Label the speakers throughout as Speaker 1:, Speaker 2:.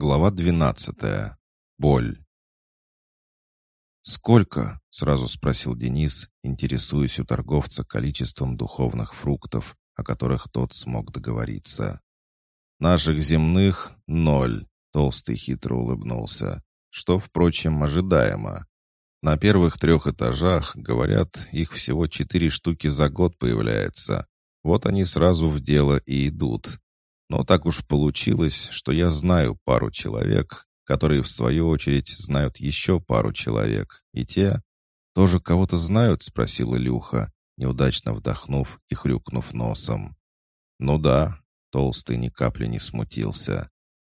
Speaker 1: Глава двенадцатая. Боль. «Сколько?» — сразу спросил Денис, интересуясь у торговца количеством духовных фруктов, о которых тот смог договориться. «Наших земных — ноль», — Толстый хитро улыбнулся, что, впрочем, ожидаемо. На первых трех этажах, говорят, их всего четыре штуки за год появляется. Вот они сразу в дело и идут. Но так уж получилось, что я знаю пару человек, которые, в свою очередь, знают еще пару человек. И те тоже кого-то знают?» — спросил Илюха, неудачно вдохнув и хрюкнув носом. «Ну да», — Толстый ни капли не смутился.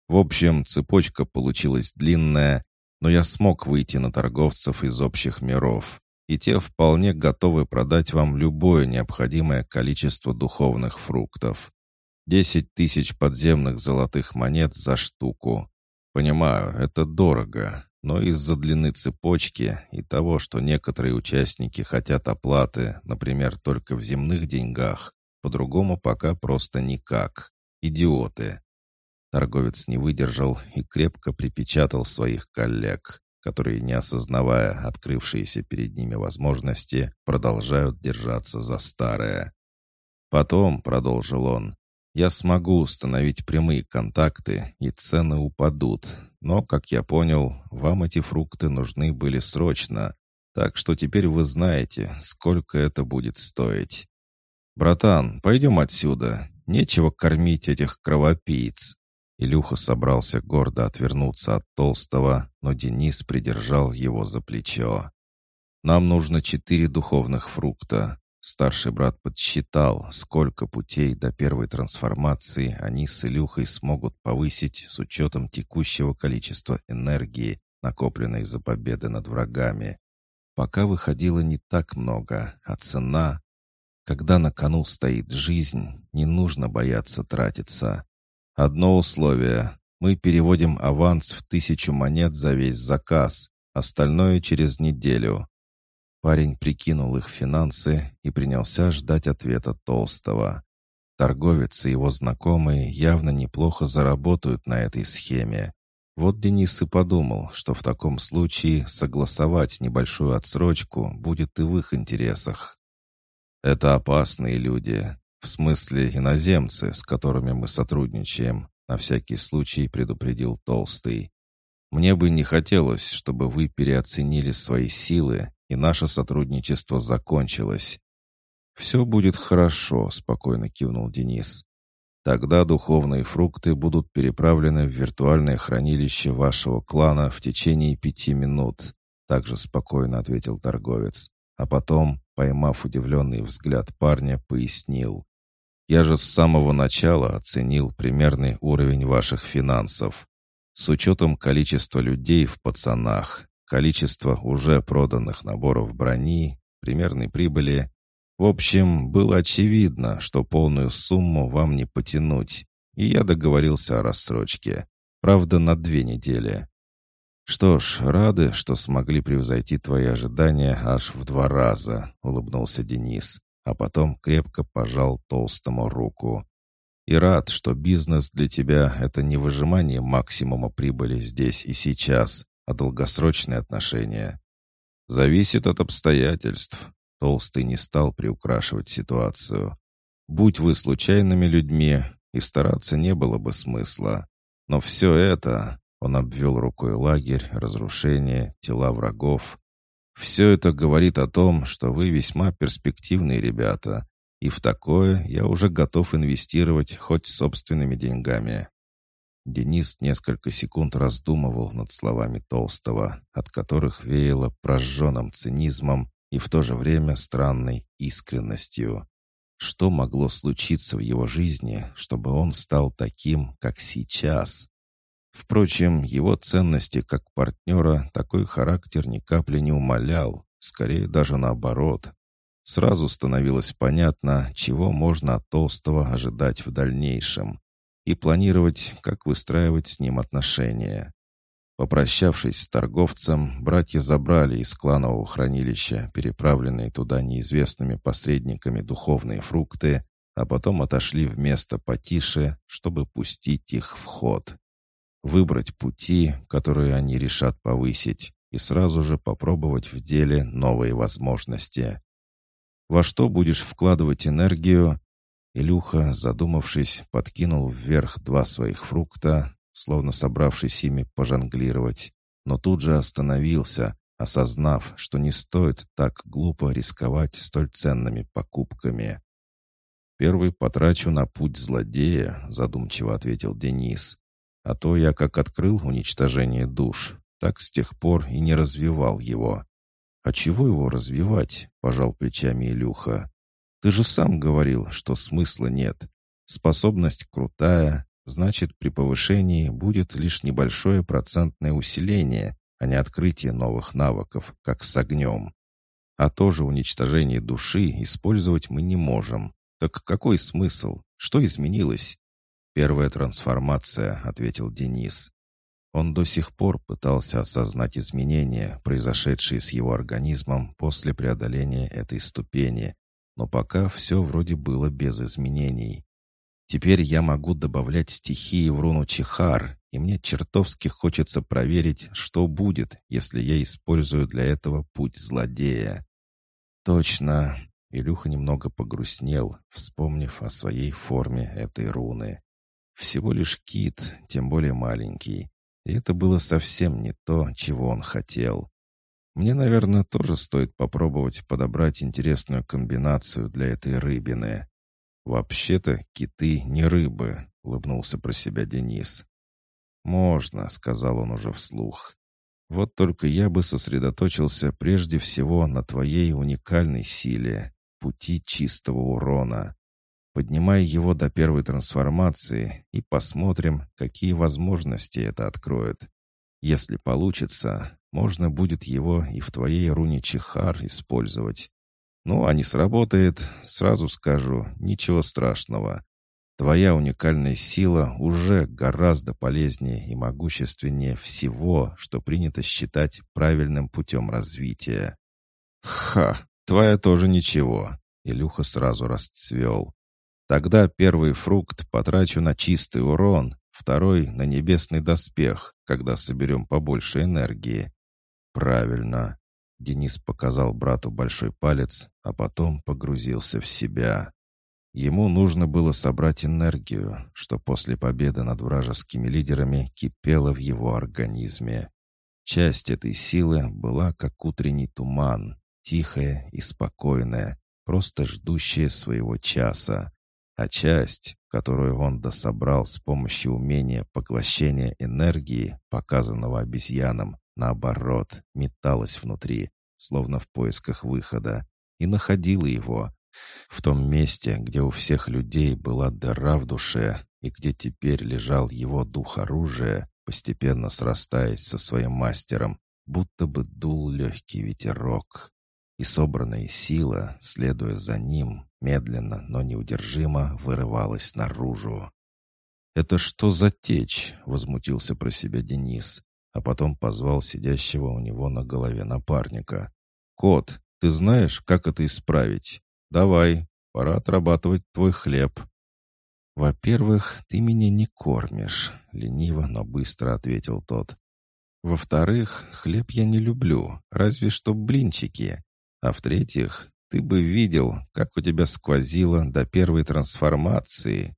Speaker 1: «В общем, цепочка получилась длинная, но я смог выйти на торговцев из общих миров, и те вполне готовы продать вам любое необходимое количество духовных фруктов. Десять тысяч подземных золотых монет за штуку. Понимаю, это дорого, но из-за длины цепочки и того, что некоторые участники хотят оплаты, например, только в земных деньгах, по-другому пока просто никак. Идиоты. Торговец не выдержал и крепко припечатал своих коллег, которые, не осознавая открывшиеся перед ними возможности, продолжают держаться за старое. Потом, продолжил он, я смогу установить прямые контакты, и цены упадут. Но, как я понял, вам эти фрукты нужны были срочно. Так что теперь вы знаете, сколько это будет стоить. «Братан, пойдем отсюда. Нечего кормить этих кровопийц». Илюха собрался гордо отвернуться от толстого, но Денис придержал его за плечо. «Нам нужно четыре духовных фрукта. Старший брат подсчитал, сколько путей до первой трансформации они с Илюхой смогут повысить с учетом текущего количества энергии, накопленной за победы над врагами. Пока выходило не так много, а цена... Когда на кону стоит жизнь, не нужно бояться тратиться. Одно условие. Мы переводим аванс в тысячу монет за весь заказ, остальное через неделю. Парень прикинул их финансы и принялся ждать ответа Толстого. Торговец и его знакомые явно неплохо заработают на этой схеме. Вот Денис и подумал, что в таком случае согласовать небольшую отсрочку будет и в их интересах. «Это опасные люди, в смысле иноземцы, с которыми мы сотрудничаем», на всякий случай предупредил Толстый. «Мне бы не хотелось, чтобы вы переоценили свои силы и наше сотрудничество закончилось. «Все будет хорошо», — спокойно кивнул Денис. «Тогда духовные фрукты будут переправлены в виртуальное хранилище вашего клана в течение пяти минут», — также спокойно ответил торговец. А потом, поймав удивленный взгляд парня, пояснил. «Я же с самого начала оценил примерный уровень ваших финансов. С учетом количества людей в пацанах, количество уже проданных наборов брони, примерной прибыли. В общем, было очевидно, что полную сумму вам не потянуть, и я договорился о рассрочке. Правда, на две недели. «Что ж, рады, что смогли превзойти твои ожидания аж в два раза», — улыбнулся Денис, а потом крепко пожал толстому руку. «И рад, что бизнес для тебя — это не выжимание максимума прибыли здесь и сейчас, а долгосрочные отношения. Зависит от обстоятельств. Толстый не стал приукрашивать ситуацию. Будь вы случайными людьми, и стараться не было бы смысла. Но все это, он обвел рукой лагерь, разрушение, тела врагов. Все это говорит о том, что вы весьма перспективные ребята, и в такое я уже готов инвестировать хоть собственными деньгами. Денис несколько секунд раздумывал над словами Толстого, от которых веяло прожженным цинизмом и в то же время странной искренностью. Что могло случиться в его жизни, чтобы он стал таким, как сейчас? Впрочем, его ценности как партнера такой характер ни капли не умалял, скорее даже наоборот. Сразу становилось понятно, чего можно от Толстого ожидать в дальнейшем и планировать, как выстраивать с ним отношения. Попрощавшись с торговцем, братья забрали из кланового хранилища переправленные туда неизвестными посредниками духовные фрукты, а потом отошли в место потише, чтобы пустить их в ход. выбрать пути, которые они решат повысить, и сразу же попробовать в деле новые возможности. Во что будешь вкладывать энергию? Илюха, задумавшись, подкинул вверх два своих фрукта, словно собравшись ими пожонглировать, но тут же остановился, осознав, что не стоит так глупо рисковать столь ценными покупками. «Первый потрачу на путь злодея», — задумчиво ответил Денис. «А то я как открыл уничтожение душ, так с тех пор и не развивал его». «А чего его развивать?» — пожал плечами Илюха. «Ты же сам говорил, что смысла нет. Способность крутая, значит, при повышении будет лишь небольшое процентное усиление, а не открытие новых навыков, как с огнем. А тоже уничтожение души использовать мы не можем. Так какой смысл? Что изменилось? Первая трансформация, ответил Денис. Он до сих пор пытался осознать изменения, произошедшие с его организмом после преодоления этой ступени, но пока все вроде было без изменений. Теперь я могу добавлять стихии в руну Чихар, и мне чертовски хочется проверить, что будет, если я использую для этого путь злодея. Точно. Илюха немного погрустнел, вспомнив о своей форме этой руны. Всего лишь кит, тем более маленький. И это было совсем не то, чего он хотел. Мне, наверное, тоже стоит попробовать подобрать интересную комбинацию для этой рыбины. «Вообще-то киты не рыбы», — улыбнулся про себя Денис. «Можно», — сказал он уже вслух. «Вот только я бы сосредоточился прежде всего на твоей уникальной силе, пути чистого урона. Поднимай его до первой трансформации и посмотрим, какие возможности это откроет. Если получится, можно будет его и в твоей руне Чихар использовать. Ну, а не сработает, сразу скажу, ничего страшного. Твоя уникальная сила уже гораздо полезнее и могущественнее всего, что принято считать правильным путем развития. Ха, твоя тоже ничего. Илюха сразу расцвел. Тогда первый фрукт потрачу на чистый урон, второй — на небесный доспех, когда соберем побольше энергии. Правильно. Денис показал брату большой палец, а потом погрузился в себя. Ему нужно было собрать энергию, что после победы над вражескими лидерами кипела в его организме. Часть этой силы была как утренний туман, тихая и спокойная, просто ждущая своего часа. А часть, которую он дособрал с помощью умения поглощения энергии, показанного обезьянам, наоборот, металась внутри, словно в поисках выхода, и находила его. В том месте, где у всех людей была дыра в душе, и где теперь лежал его дух оружия, постепенно срастаясь со своим мастером, будто бы дул легкий ветерок. И собранная сила, следуя за ним, медленно, но неудержимо вырывалась наружу. «Это что за течь?» — возмутился про себя Денис а потом позвал сидящего у него на голове напарника. «Кот, ты знаешь, как это исправить? Давай, пора отрабатывать твой хлеб». «Во-первых, ты меня не кормишь», — лениво, но быстро ответил тот. «Во-вторых, хлеб я не люблю, разве что блинчики. А в-третьих, ты бы видел, как у тебя сквозило до первой трансформации».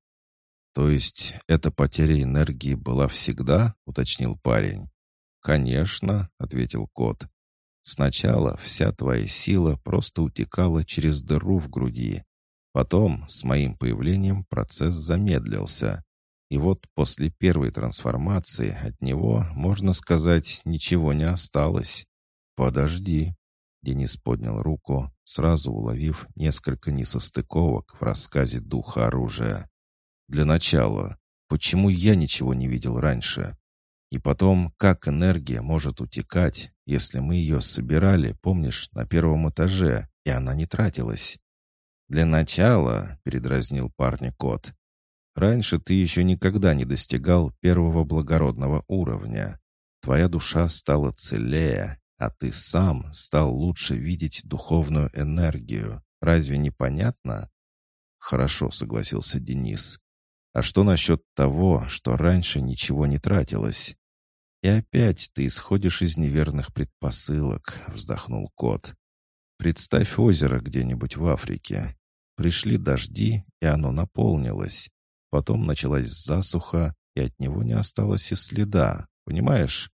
Speaker 1: «То есть эта потеря энергии была всегда?» — уточнил парень. «Конечно», — ответил кот. «Сначала вся твоя сила просто утекала через дыру в груди. Потом, с моим появлением, процесс замедлился. И вот после первой трансформации от него, можно сказать, ничего не осталось. Подожди». Денис поднял руку, сразу уловив несколько несостыковок в рассказе духа оружия. «Для начала, почему я ничего не видел раньше?» И потом, как энергия может утекать, если мы ее собирали, помнишь, на первом этаже, и она не тратилась? «Для начала», — передразнил парня кот, — «раньше ты еще никогда не достигал первого благородного уровня. Твоя душа стала целее, а ты сам стал лучше видеть духовную энергию. Разве не понятно?» «Хорошо», — согласился Денис. А что насчет того, что раньше ничего не тратилось? И опять ты исходишь из неверных предпосылок, вздохнул кот. Представь озеро где-нибудь в Африке. Пришли дожди, и оно наполнилось. Потом началась засуха, и от него не осталось и следа. Понимаешь?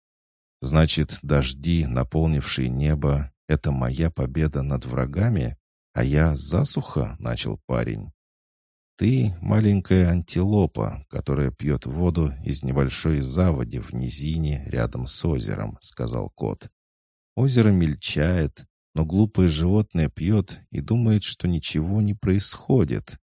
Speaker 1: Значит, дожди, наполнившие небо, — это моя победа над врагами, а я засуха, — начал парень. Ты — маленькая антилопа, которая пьет воду из небольшой заводи в низине рядом с озером, — сказал кот. Озеро мельчает, но глупое животное пьет и думает, что ничего не происходит.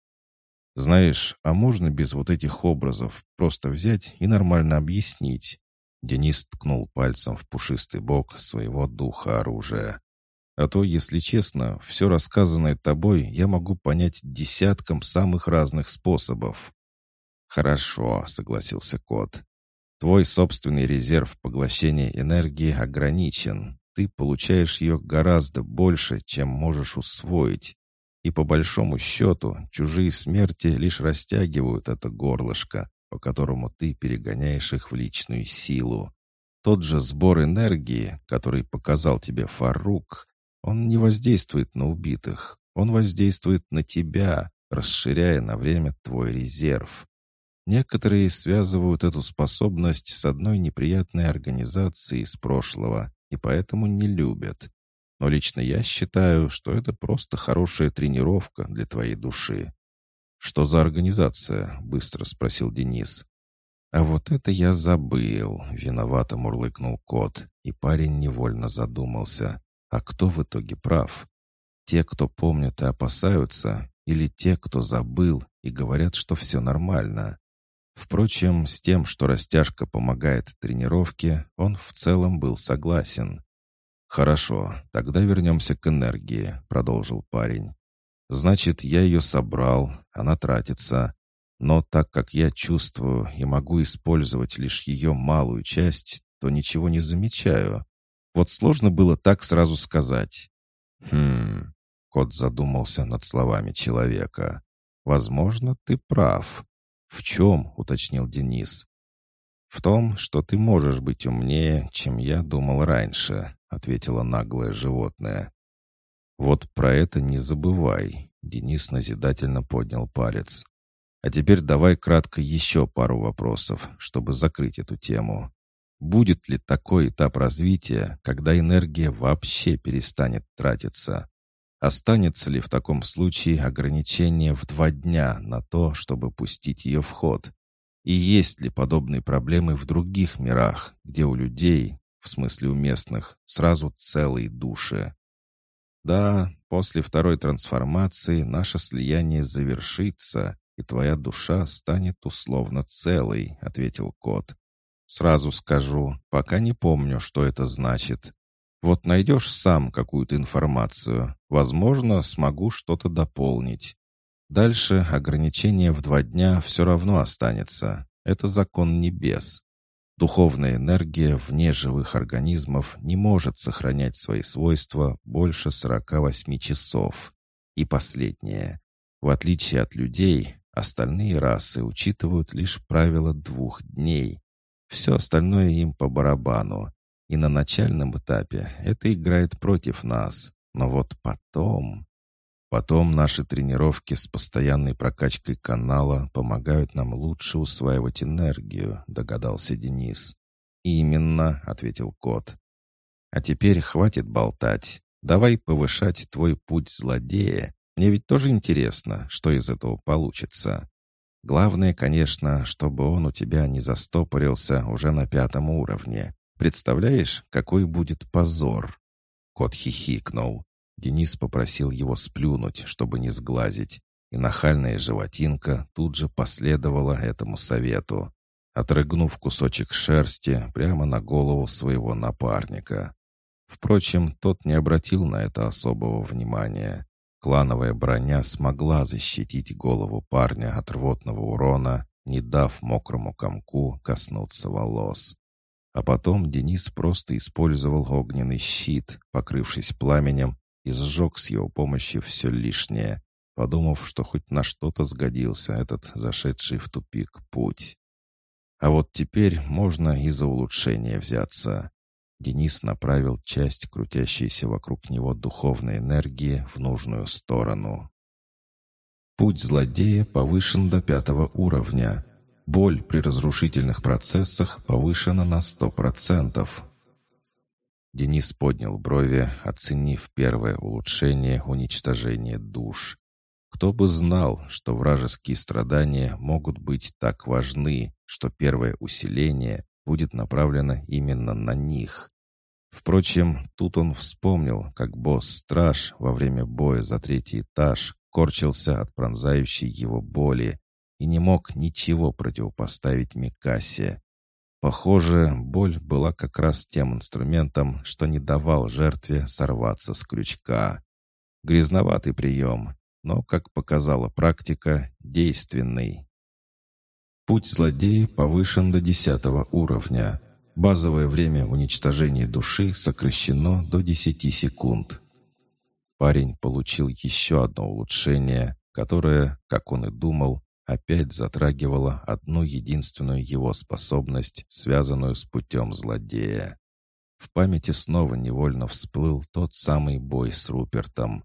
Speaker 1: Знаешь, а можно без вот этих образов просто взять и нормально объяснить? Денис ткнул пальцем в пушистый бок своего духа оружия. А то, если честно, все рассказанное тобой я могу понять десятком самых разных способов. Хорошо, согласился кот. Твой собственный резерв поглощения энергии ограничен. Ты получаешь ее гораздо больше, чем можешь усвоить. И по большому счету, чужие смерти лишь растягивают это горлышко, по которому ты перегоняешь их в личную силу. Тот же сбор энергии, который показал тебе Фарук, он не воздействует на убитых, он воздействует на тебя, расширяя на время твой резерв. Некоторые связывают эту способность с одной неприятной организацией из прошлого и поэтому не любят. Но лично я считаю, что это просто хорошая тренировка для твоей души. «Что за организация?» — быстро спросил Денис. «А вот это я забыл», — виновато мурлыкнул кот, и парень невольно задумался. «А кто в итоге прав? Те, кто помнят и опасаются, или те, кто забыл и говорят, что все нормально?» Впрочем, с тем, что растяжка помогает тренировке, он в целом был согласен. «Хорошо, тогда вернемся к энергии», — продолжил парень. «Значит, я ее собрал, она тратится. Но так как я чувствую и могу использовать лишь ее малую часть, то ничего не замечаю. Вот сложно было так сразу сказать». «Хм...» — кот задумался над словами человека. «Возможно, ты прав». «В чем?» — уточнил Денис. «В том, что ты можешь быть умнее, чем я думал раньше», — ответило наглое животное. «Вот про это не забывай», — Денис назидательно поднял палец. «А теперь давай кратко еще пару вопросов, чтобы закрыть эту тему. Будет ли такой этап развития, когда энергия вообще перестанет тратиться? Останется ли в таком случае ограничение в два дня на то, чтобы пустить ее в ход? И есть ли подобные проблемы в других мирах, где у людей, в смысле у местных, сразу целые души? Да, после второй трансформации наше слияние завершится, и твоя душа станет условно целой, ответил кот. Сразу скажу, пока не помню, что это значит. Вот найдешь сам какую-то информацию, возможно, смогу что-то дополнить. Дальше ограничение в два дня все равно останется. Это закон небес. Духовная энергия вне живых организмов не может сохранять свои свойства больше 48 часов. И последнее. В отличие от людей, остальные расы учитывают лишь правило двух дней. Все остальное им по барабану. И на начальном этапе это играет против нас. Но вот потом... Потом наши тренировки с постоянной прокачкой канала помогают нам лучше усваивать энергию, догадался Денис. «Именно», — ответил кот. «А теперь хватит болтать. Давай повышать твой путь злодея. Мне ведь тоже интересно, что из этого получится. Главное, конечно, чтобы он у тебя не застопорился уже на пятом уровне. Представляешь, какой будет позор?» Кот хихикнул. Денис попросил его сплюнуть, чтобы не сглазить, и нахальная животинка тут же последовала этому совету, отрыгнув кусочек шерсти прямо на голову своего напарника. Впрочем, тот не обратил на это особого внимания. Клановая броня смогла защитить голову парня от рвотного урона, не дав мокрому комку коснуться волос. А потом Денис просто использовал огненный щит, покрывшись пламенем, и сжег с его помощью все лишнее. подумав, что хоть на что-то сгодился этот зашедший в тупик путь. А вот теперь можно и за улучшение взяться. Денис направил часть крутящейся вокруг него духовной энергии в нужную сторону. Путь злодея повышен до пятого уровня. Боль при разрушительных процессах повышена на сто процентов. Денис поднял брови, оценив первое улучшение уничтожения душ. Кто бы знал, что вражеские страдания могут быть так важны, что первое усиление будет направлено именно на них. Впрочем, тут он вспомнил, как босс-страж во время боя за третий этаж корчился от пронзающей его боли и не мог ничего противопоставить Микасе. Похоже, боль была как раз тем инструментом, что не давал жертве сорваться с крючка. Грязноватый прием, но, как показала практика, действенный. Путь злодея повышен до десятого уровня. Базовое время уничтожения души сокращено до 10 секунд. Парень получил еще одно улучшение, которое, как он и думал, опять затрагивало одну единственную его способность, связанную с путем злодея. В памяти снова невольно всплыл тот самый бой с Рупертом.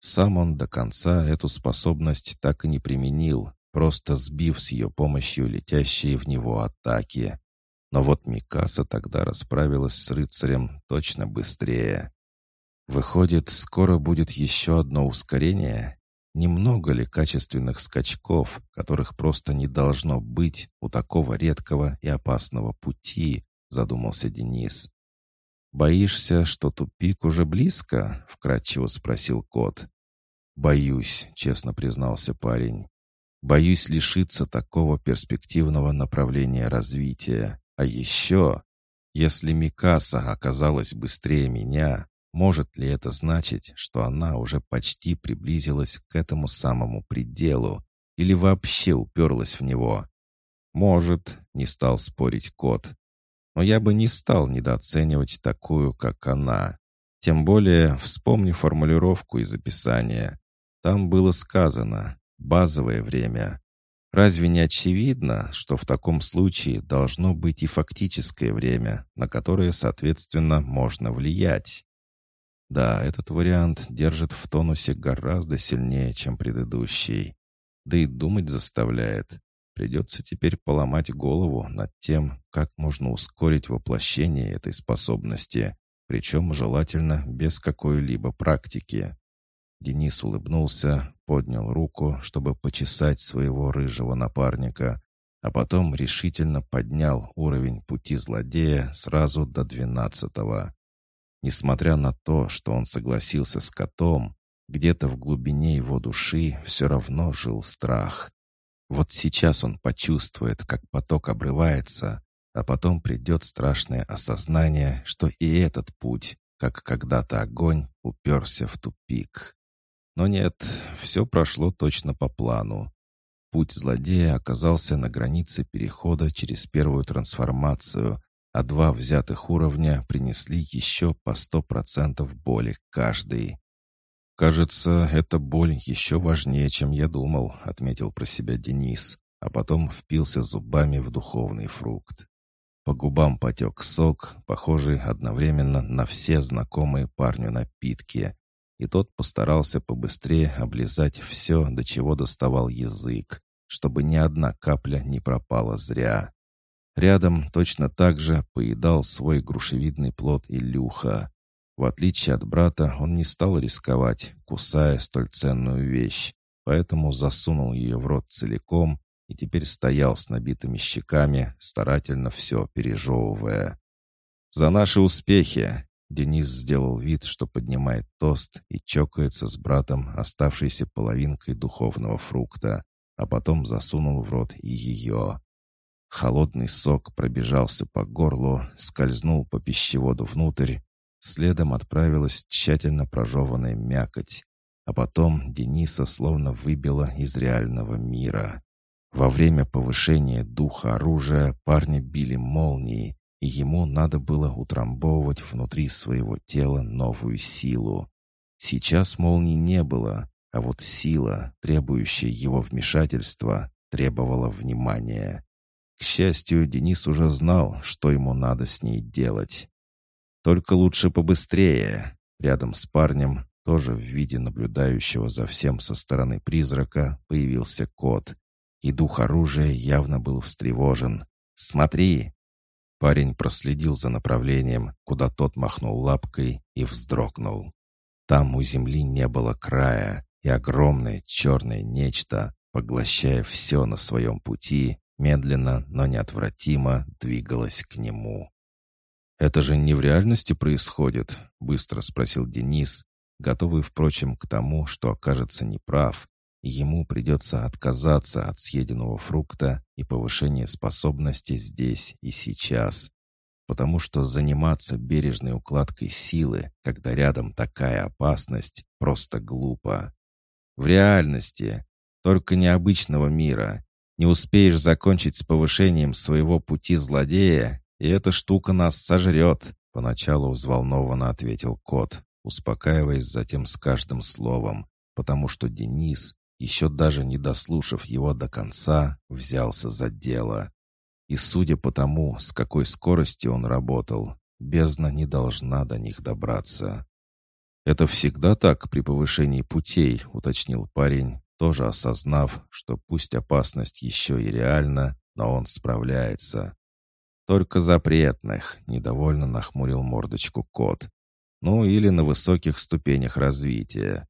Speaker 1: Сам он до конца эту способность так и не применил, просто сбив с ее помощью летящие в него атаки. Но вот Микаса тогда расправилась с рыцарем точно быстрее. Выходит, скоро будет еще одно ускорение? Немного ли качественных скачков, которых просто не должно быть у такого редкого и опасного пути, задумался Денис. «Боишься, что тупик уже близко?» — вкратчиво спросил кот. «Боюсь», — честно признался парень. «Боюсь лишиться такого перспективного направления развития. А еще, если Микаса оказалась быстрее меня, может ли это значить, что она уже почти приблизилась к этому самому пределу или вообще уперлась в него? Может, не стал спорить кот. Но я бы не стал недооценивать такую, как она. Тем более, вспомни формулировку из описания. Там было сказано «базовое время». Разве не очевидно, что в таком случае должно быть и фактическое время, на которое, соответственно, можно влиять? Да, этот вариант держит в тонусе гораздо сильнее, чем предыдущий. Да и думать заставляет. Придется теперь поломать голову над тем, как можно ускорить воплощение этой способности, причем желательно без какой-либо практики. Денис улыбнулся, поднял руку, чтобы почесать своего рыжего напарника, а потом решительно поднял уровень пути злодея сразу до двенадцатого. Несмотря на то, что он согласился с котом, где-то в глубине его души все равно жил страх. Вот сейчас он почувствует, как поток обрывается, а потом придет страшное осознание, что и этот путь, как когда-то огонь, уперся в тупик. Но нет, все прошло точно по плану. Путь злодея оказался на границе перехода через первую трансформацию, а два взятых уровня принесли еще по сто процентов боли каждый. «Кажется, эта боль еще важнее, чем я думал», — отметил про себя Денис, а потом впился зубами в духовный фрукт. По губам потек сок, похожий одновременно на все знакомые парню напитки, и тот постарался побыстрее облизать все, до чего доставал язык, чтобы ни одна капля не пропала зря. Рядом точно так же поедал свой грушевидный плод Илюха. В отличие от брата, он не стал рисковать, кусая столь ценную вещь, поэтому засунул ее в рот целиком и теперь стоял с набитыми щеками, старательно все пережевывая. «За наши успехи!» Денис сделал вид, что поднимает тост и чокается с братом оставшейся половинкой духовного фрукта, а потом засунул в рот и ее. Холодный сок пробежался по горлу, скользнул по пищеводу внутрь, следом отправилась тщательно прожеванная мякоть, а потом Дениса словно выбило из реального мира. Во время повышения духа оружия парни били молнии, ему надо было утрамбовывать внутри своего тела новую силу. Сейчас молний не было, а вот сила, требующая его вмешательства, требовала внимания. К счастью, Денис уже знал, что ему надо с ней делать. Только лучше побыстрее. Рядом с парнем, тоже в виде наблюдающего за всем со стороны призрака, появился кот. И дух оружия явно был встревожен. «Смотри!» Парень проследил за направлением, куда тот махнул лапкой и вздрогнул. Там у земли не было края, и огромное черное нечто, поглощая все на своем пути, медленно, но неотвратимо двигалось к нему. «Это же не в реальности происходит?» — быстро спросил Денис, готовый, впрочем, к тому, что окажется неправ, ему придется отказаться от съеденного фрукта и повышения способности здесь и сейчас. Потому что заниматься бережной укладкой силы, когда рядом такая опасность, просто глупо. В реальности, только необычного мира, не успеешь закончить с повышением своего пути злодея, и эта штука нас сожрет», — поначалу взволнованно ответил кот, успокаиваясь затем с каждым словом, потому что Денис, еще даже не дослушав его до конца, взялся за дело. И судя по тому, с какой скоростью он работал, бездна не должна до них добраться. «Это всегда так при повышении путей», — уточнил парень, тоже осознав, что пусть опасность еще и реальна, но он справляется. «Только запретных», — недовольно нахмурил мордочку кот. «Ну или на высоких ступенях развития.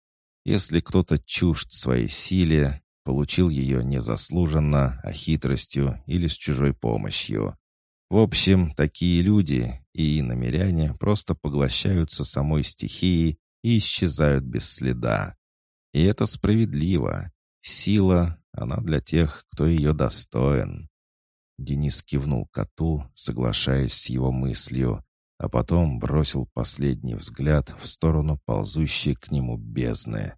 Speaker 1: Если кто-то чужд своей силе, получил ее незаслуженно, а хитростью или с чужой помощью. В общем, такие люди и намеряне просто поглощаются самой стихией и исчезают без следа. И это справедливо. Сила, она для тех, кто ее достоин. Денис кивнул коту, соглашаясь с его мыслью, а потом бросил последний взгляд в сторону ползущей к нему бездны.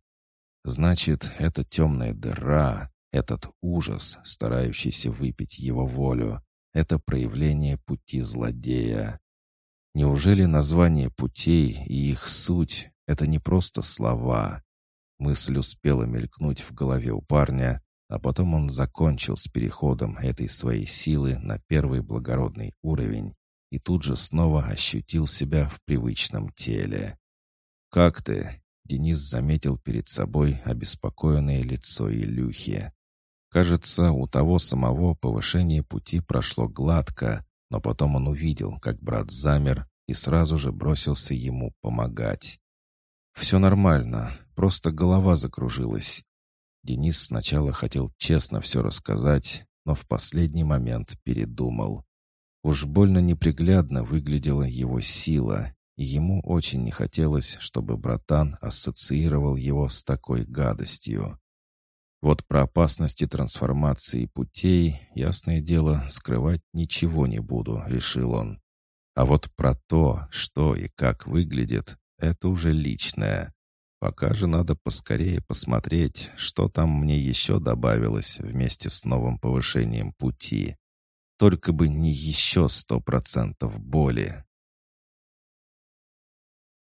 Speaker 1: Значит, эта темная дыра, этот ужас, старающийся выпить его волю, это проявление пути злодея. Неужели название путей и их суть — это не просто слова? Мысль успела мелькнуть в голове у парня, а потом он закончил с переходом этой своей силы на первый благородный уровень и тут же снова ощутил себя в привычном теле. «Как ты?» — Денис заметил перед собой обеспокоенное лицо Илюхи. Кажется, у того самого повышение пути прошло гладко, но потом он увидел, как брат замер и сразу же бросился ему помогать. «Все нормально, просто голова закружилась». Денис сначала хотел честно все рассказать, но в последний момент передумал. Уж больно неприглядно выглядела его сила, и ему очень не хотелось, чтобы братан ассоциировал его с такой гадостью. Вот про опасности трансформации путей, ясное дело, скрывать ничего не буду, решил он. А вот про то, что и как выглядит, это уже личное. Пока же надо поскорее посмотреть, что там мне еще добавилось вместе с новым повышением пути. Только бы не еще сто процентов боли.